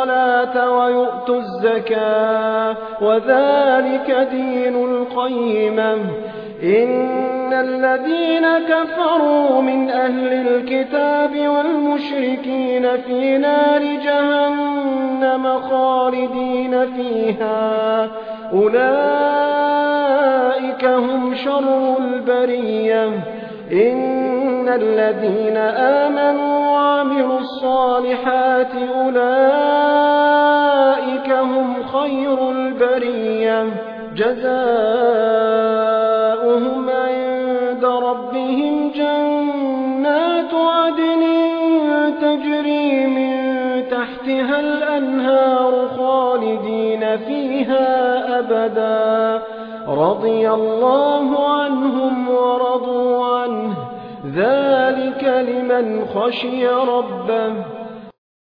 الصلاة ويؤتوا الزكاة وذلك دين القيمة إن الذين كفروا من أهل الكتاب والمشركين في نار جهنم خالدين فيها. أولئك هم شر البرية. إن الذين آمنوا وعملوا الصالحات أولئك هم خير البرية. جزاؤهم عند ربهم جنات عدن تجري من تحتها الأنهار خالدين فيها أبدا. رضي الله عنه لمن خشي ربه